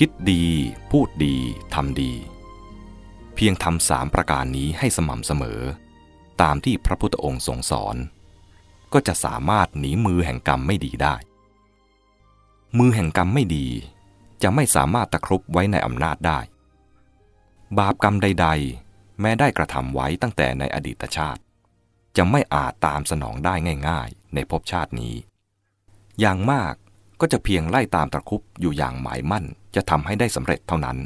คิดดี พูดดี ทำดี เพียงทำสามประการนี้ให้สม่ำเสมอ ตามที่พระพุทธองค์ทรงสอน ก็จะสามารถหนีมือแห่งกรรมไม่ดีได้ มือแห่งกรรมไม่ดี จะไม่สามารถตะครุบไว้ในอำนาจได้ บาปกรรมใด ๆ แม้ได้กระทำไว้ตั้งแต่ในอดีตชาติ จะไม่อาจตามสนองได้ง่าย ๆ ในภพชาตินี้ อย่างมาก ก็จะเพียงไล่ตามตะคุบอยู่อย่างหมายมั่นจะทำให้ได้สำเร็จเท่านั้น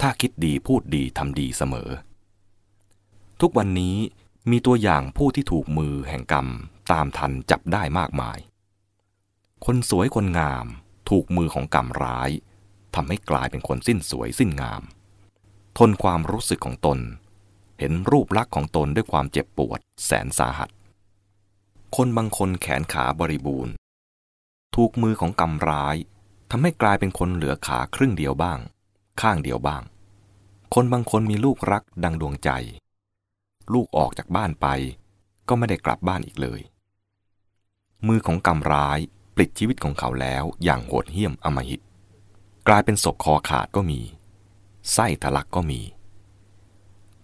ถ้าคิดดีพูดดีทำดีเสมอ ทุกวันนี้มีตัวอย่างผู้ที่ถูกมือแห่งกรรมตามทันจับได้มากมาย คนสวยคนงามถูกมือของกรรมร้ายทำให้กลายเป็นคนสิ้นสวยสิ้นงาม ทนความรู้สึกของตน เห็นรูปลักษณ์ของตนด้วยความเจ็บปวดแสนสาหัส คนบางคนแขนขาบริบูรณ์ ถูกมือของกรรมร้ายทำให้กลายเป็นคนเหลือขาครึ่งเดียวบ้าง ข้างเดียวบ้าง คนบางคนมีลูกรักดังดวงใจ ลูกออกจากบ้านไป ก็ไม่ได้กลับบ้านอีกเลย มือของกรรมร้ายปลิดชีวิตของเขาแล้วอย่างโหดเหี้ยมอมหิต กลายเป็นศพคอขาดก็มี ไส้ทะลักก็มี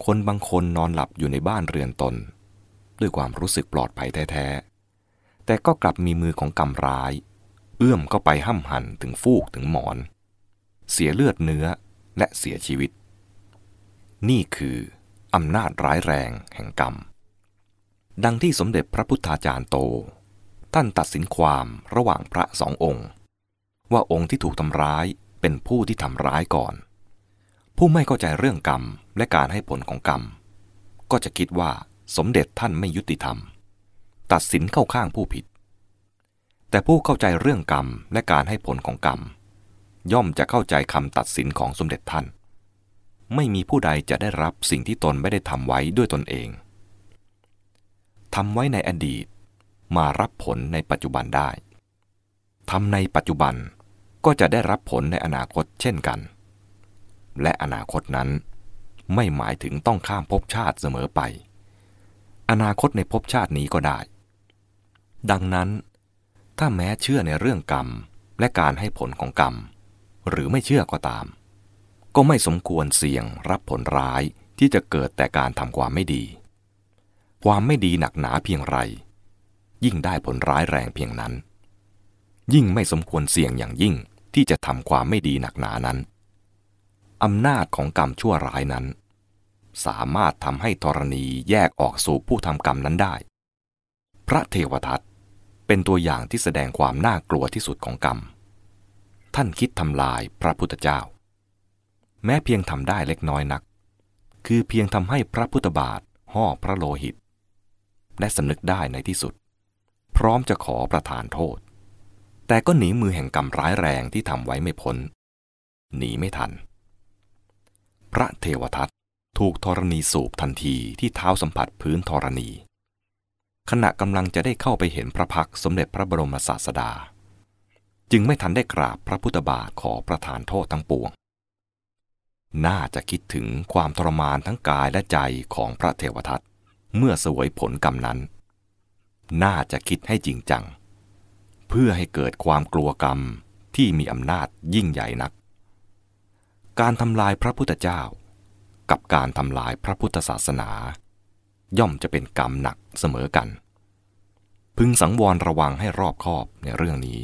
คนบางคนนอนหลับอยู่ในบ้านเรือนตน ด้วยความรู้สึกปลอดภัยแท้ๆแต่ก็กลับมีมือของกรรมร้าย เอื้อมก็ไปห้ำหั่นถึงฟูกถึงหมอน เสียเลือดเนื้อและเสียชีวิต นี่คืออำนาจร้ายแรงแห่งกรรม ดังที่สมเด็จพระพุทธาจารย์โต ท่านตัดสินความระหว่างพระสององค์ ว่าองค์ที่ถูกทำร้ายเป็นผู้ที่ทำร้ายก่อน ผู้ไม่เข้าใจเรื่องกรรมและการให้ผลของกรรม ก็จะคิดว่าสมเด็จท่านไม่ยุติธรรม ตัดสินเข้าข้างผู้ผิด แต่ผู้เข้าใจเรื่องกรรมและการให้ผลของกรรม ย่อมจะเข้าใจคำตัดสินของสมเด็จท่าน ไม่มีผู้ใดจะได้รับสิ่งที่ตนไม่ได้ทำไว้ด้วยตนเองทำไว้ในอดีต มารับผลในปัจจุบันได้ทำในปัจจุบันก็จะได้รับผลในอนาคตเช่นกัน และอนาคตนั้น ไม่หมายถึงต้องข้ามภพชาติเสมอไป อนาคตในภพชาตินี้ก็ได้ ดังนั้น ถ้าแม้เชื่อในเรื่องกรรมและการให้ผลของกรรม หรือไม่เชื่อก็ตาม ก็ไม่สมควรเสี่ยงรับผลร้ายที่จะเกิดแต่การทำความไม่ดี ความไม่ดีหนักหนาเพียงไร ยิ่งได้ผลร้ายแรงเพียงนั้น ยิ่งไม่สมควรเสี่ยงอย่างยิ่งที่จะทำความไม่ดีหนักหนานั้นอำนาจของกรรมชั่วร้ายนั้น สามารถทำให้ธรณีแยกออกสู่ผู้ทำกรรมนั้นได้ พระเทวทัต เป็นตัวอย่างที่แสดงความน่ากลัวที่สุดของกรรม ท่านคิดทำลายพระพุทธเจ้า แม้เพียงทำได้เล็กน้อยนัก คือเพียงทำให้พระพุทธบาทห่อพระโลหิต และสำนึกได้ในที่สุด พร้อมจะขอประทานโทษ แต่ก็หนีมือแห่งกรรมร้ายแรงที่ทำไว้ไม่พ้น หนีไม่ทัน พระเทวทัตถูกธรณีสูบทันทีที่เท้าสัมผัสพื้นธรณี ณะกำลังจะได้เข้าไปเห็นพระพักสมเด็จพระบรมศาสดา จึงไม่ทันได้กราบพระพุทธบาทขอประทานโทษทั้งปวง น่าจะคิดถึงความทรมานทั้งกายและใจของพระเทวทัตเมื่อสวยผลกรรมนั้น น่าจะคิดให้จริงจัง เพื่อให้เกิดความกลัวกรรมที่มีอำนาจยิ่งใหญ่นัก การทำลายพระพุทธเจ้า กับการทำลายพระพุทธศาสนา ย่อมจะเป็นกรรมหนักเสมอกัน พึงสังวรระวังให้รอบคอบในเรื่องนี้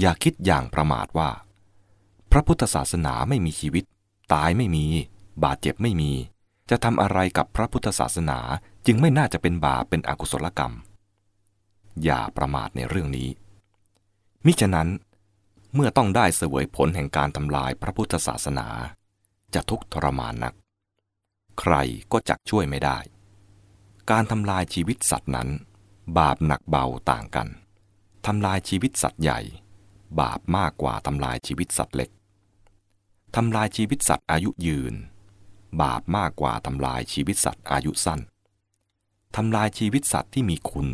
อย่าคิดอย่างประมาทว่า พระพุทธศาสนาไม่มีชีวิต ตายไม่มี บาดเจ็บไม่มี จะทำอะไรกับพระพุทธศาสนาจึงไม่น่าจะเป็นบาปเป็นอกุศลกรรม อย่าประมาทในเรื่องนี้ มิฉะนั้น เมื่อต้องได้เสวยผลแห่งการทำลายพระพุทธศาสนา จะทุกข์ทรมานนัก ใครก็จักช่วยไม่ได้ การทำลายชีวิตสัตว์นั้น บาปหนักเบาต่างกันทำลายชีวิตสัตว์ใหญ่ บาปมากกว่าทำลายชีวิตสัตว์เล็กทำลายชีวิตสัตว์อายุยืน บาปมากกว่าทำลายชีวิตสัตว์อายุสั้นทำลายชีวิตสัตว์ที่มีคุณ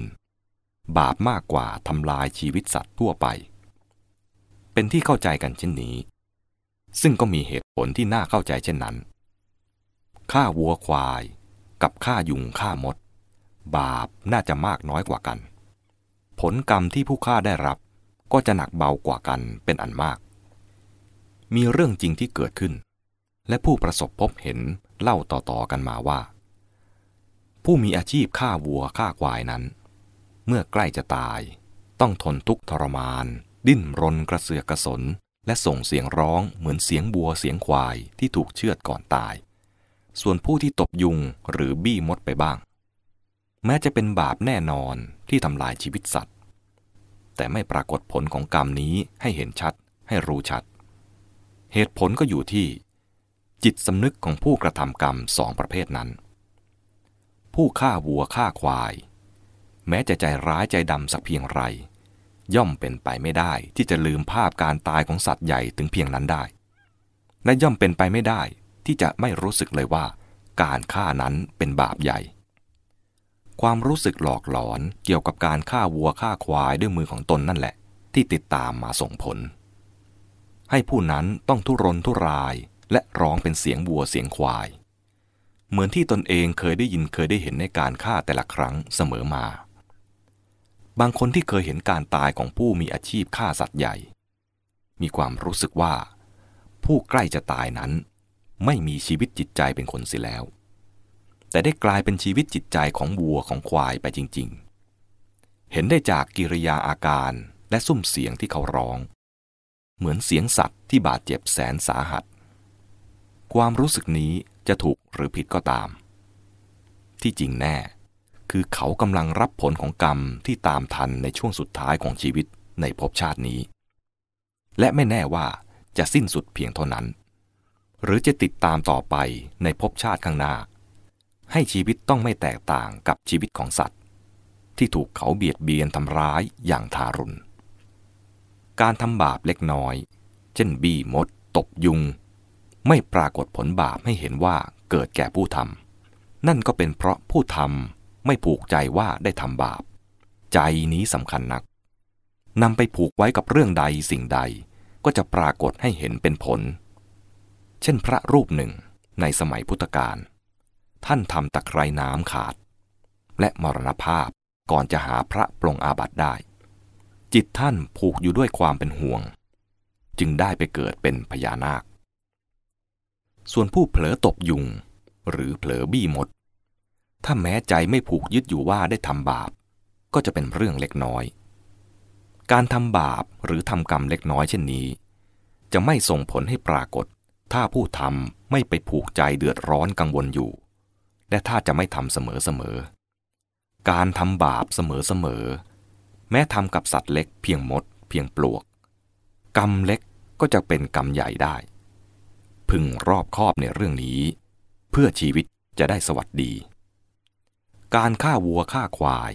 บาปมากกว่าทำลายชีวิตสัตว์ทั่วไป เป็นที่เข้าใจกันเช่นนี้ ซึ่งก็มีเหตุผลที่น่าเข้าใจเช่นนั้นฆ่าวัวควาย กับฆ่ายุงฆ่ามด บาปน่าจะมากน้อยกว่ากัน ผลกรรมที่ผู้ฆ่าได้รับก็จะหนักเบากว่ากันเป็นอันมาก มีเรื่องจริงที่เกิดขึ้น และผู้ประสบพบเห็นเล่าต่อๆกันมาว่า ผู้มีอาชีพฆ่าวัวฆ่าควายนั้น เมื่อใกล้จะตายต้องทนทุกข์ทรมาน ดิ้นรนกระเสือกกระสน และส่งเสียงร้องเหมือนเสียงบัวเสียงควายที่ถูกเชือดก่อนตาย ส่วนผู้ที่ตบยุงหรือบี้มดไปบ้าง แม้จะเป็นบาปแน่นอนที่ทำลายชีวิตสัตว์ แต่ไม่ปรากฏผลของกรรมนี้ให้เห็นชัดให้รู้ชัด เหตุผลก็อยู่ที่ จิตสำนึกของผู้กระทำกรรมสองประเภทนั้น ผู้ฆ่าวัวฆ่าควาย แม้จะใจร้ายใจดำสักเพียงไร ย่อมเป็นไปไม่ได้ที่จะลืมภาพการตายของสัตว์ใหญ่ถึงเพียงนั้นได้ และย่อมเป็นไปไม่ได้ที่จะไม่รู้สึกเลยว่า การฆ่านั้นเป็นบาปใหญ่ ความรู้สึกหลอกหลอนเกี่ยวกับการฆ่าวัวฆ่าควายด้วยมือของตนนั่นแหละ ที่ติดตามมาส่งผล ให้ผู้นั้นต้องทุรนทุรายและร้องเป็นเสียงวัวเสียงควาย เหมือนที่ตนเองเคยได้ยินเคยได้เห็นในการฆ่าแต่ละครั้งเสมอมา บางคนที่เคยเห็นการตายของผู้มีอาชีพฆ่าสัตว์ใหญ่ มีความรู้สึกว่า ผู้ใกล้จะตายนั้น ไม่มีชีวิตจิตใจเป็นคนเสียแล้ว แต่ได้กลายเป็นชีวิตจิตใจของวัวของควายไปจริง ๆ เห็นได้จากกิริยาอาการและซุ้มเสียงที่เขาร้อง เหมือนเสียงสัตว์ที่บาดเจ็บแสนสาหัส ความรู้สึกนี้จะถูกหรือผิดก็ตาม ที่จริงแน่ คือเขากำลังรับผลของกรรมที่ตามทันในช่วงสุดท้ายของชีวิตในภพชาตินี้ และไม่แน่ว่าจะสิ้นสุดเพียงเท่านั้น หรือจะติดตามต่อไปในภพชาติข้างหน้า ให้ชีวิตต้องไม่แตกต่างกับชีวิตของสัตว์ ที่ถูกเขาเบียดเบียนทำร้ายอย่างทารุณ การทำบาปเล็กน้อย เช่นบี้มด ตบยุง ไม่ปรากฏผลบาปให้เห็นว่าเกิดแก่ผู้ทำนั่นก็เป็นเพราะผู้ทำไม่ผูกใจว่าได้ทำบาป ใจนี้สำคัญนักนำไปผูกไว้กับเรื่องใดสิ่งใดก็จะปรากฏให้เห็นเป็นผล เช่นพระรูปหนึ่งในสมัยพุทธกาล ท่านทำตะไคร่น้ำขาด และมรณภาพก่อนจะหาพระปลงอาบัติได้ จิตท่านผูกอยู่ด้วยความเป็นห่วง จึงได้ไปเกิดเป็นพญานาค ส่วนผู้เผลอตบยุง หรือเผลอบี้มด ถ้าแม้ใจไม่ผูกยึดอยู่ว่าได้ทำบาป ก็จะเป็นเรื่องเล็กน้อย การทำบาปหรือทำกรรมเล็กน้อยเช่นนี้ จะไม่ส่งผลให้ปรากฏ ถ้าผู้ทำไม่ไปผูกใจเดือดร้อนกังวลอยู่ และถ้าจะไม่ทำเสมอๆ การทำบาปเสมอๆ แม้ทำกับสัตว์เล็กเพียงมด เพียงปลวก กรรมเล็กก็จะเป็นกรรมใหญ่ได้ พึงรอบคอบในเรื่องนี้ เพื่อชีวิตจะได้สวัสดี การฆ่าวัวฆ่าควาย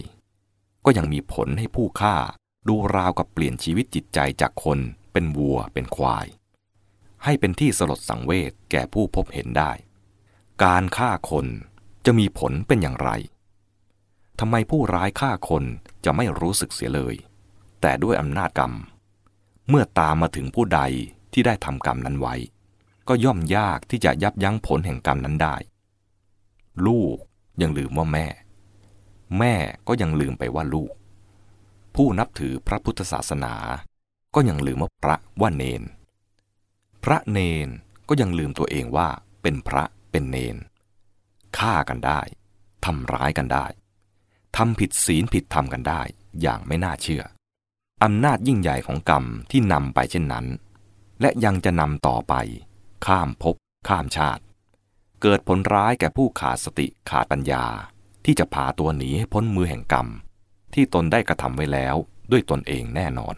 ก็ยังมีผลให้ผู้ฆ่าดูราวกับเปลี่ยนชีวิตจิตใจจากคนเป็นวัวเป็นควาย ให้เป็นที่สลดสังเวชแก่ผู้พบเห็นได้ การฆ่าคน จะมีผลเป็นอย่างไรทำไมผู้ร้ายฆ่าคนจะไม่รู้สึกเสียเลย แต่ด้วยอำนาจกรรม เมื่อตามมาถึงผู้ใดที่ได้ทำกรรมนั้นไว้ ก็ย่อมยากที่จะยับยั้งผลแห่งกรรมนั้นได้ ลูกยังลืมว่าแม่ แม่ก็ยังลืมไปว่าลูก ผู้นับถือพระพุทธศาสนา ก็ยังลืมว่าพระว่าเนน พระเนนก็ยังลืมตัวเองว่าเป็นพระเป็นเนน ฆ่ากันได้ทำร้ายกันได้ทำผิดศีลผิดธรรมกันได้ อย่างไม่น่าเชื่ออำนาจยิ่งใหญ่ของกรรมที่นำไปเช่นนั้น และยังจะนำต่อไป ข้ามภพข้ามชาติ เกิดผลร้ายแก่ผู้ขาดสติขาดปัญญา ที่จะพาตัวหนีให้พ้นมือแห่งกรรม ที่ตนได้กระทำไว้แล้วด้วยตนเองแน่นอน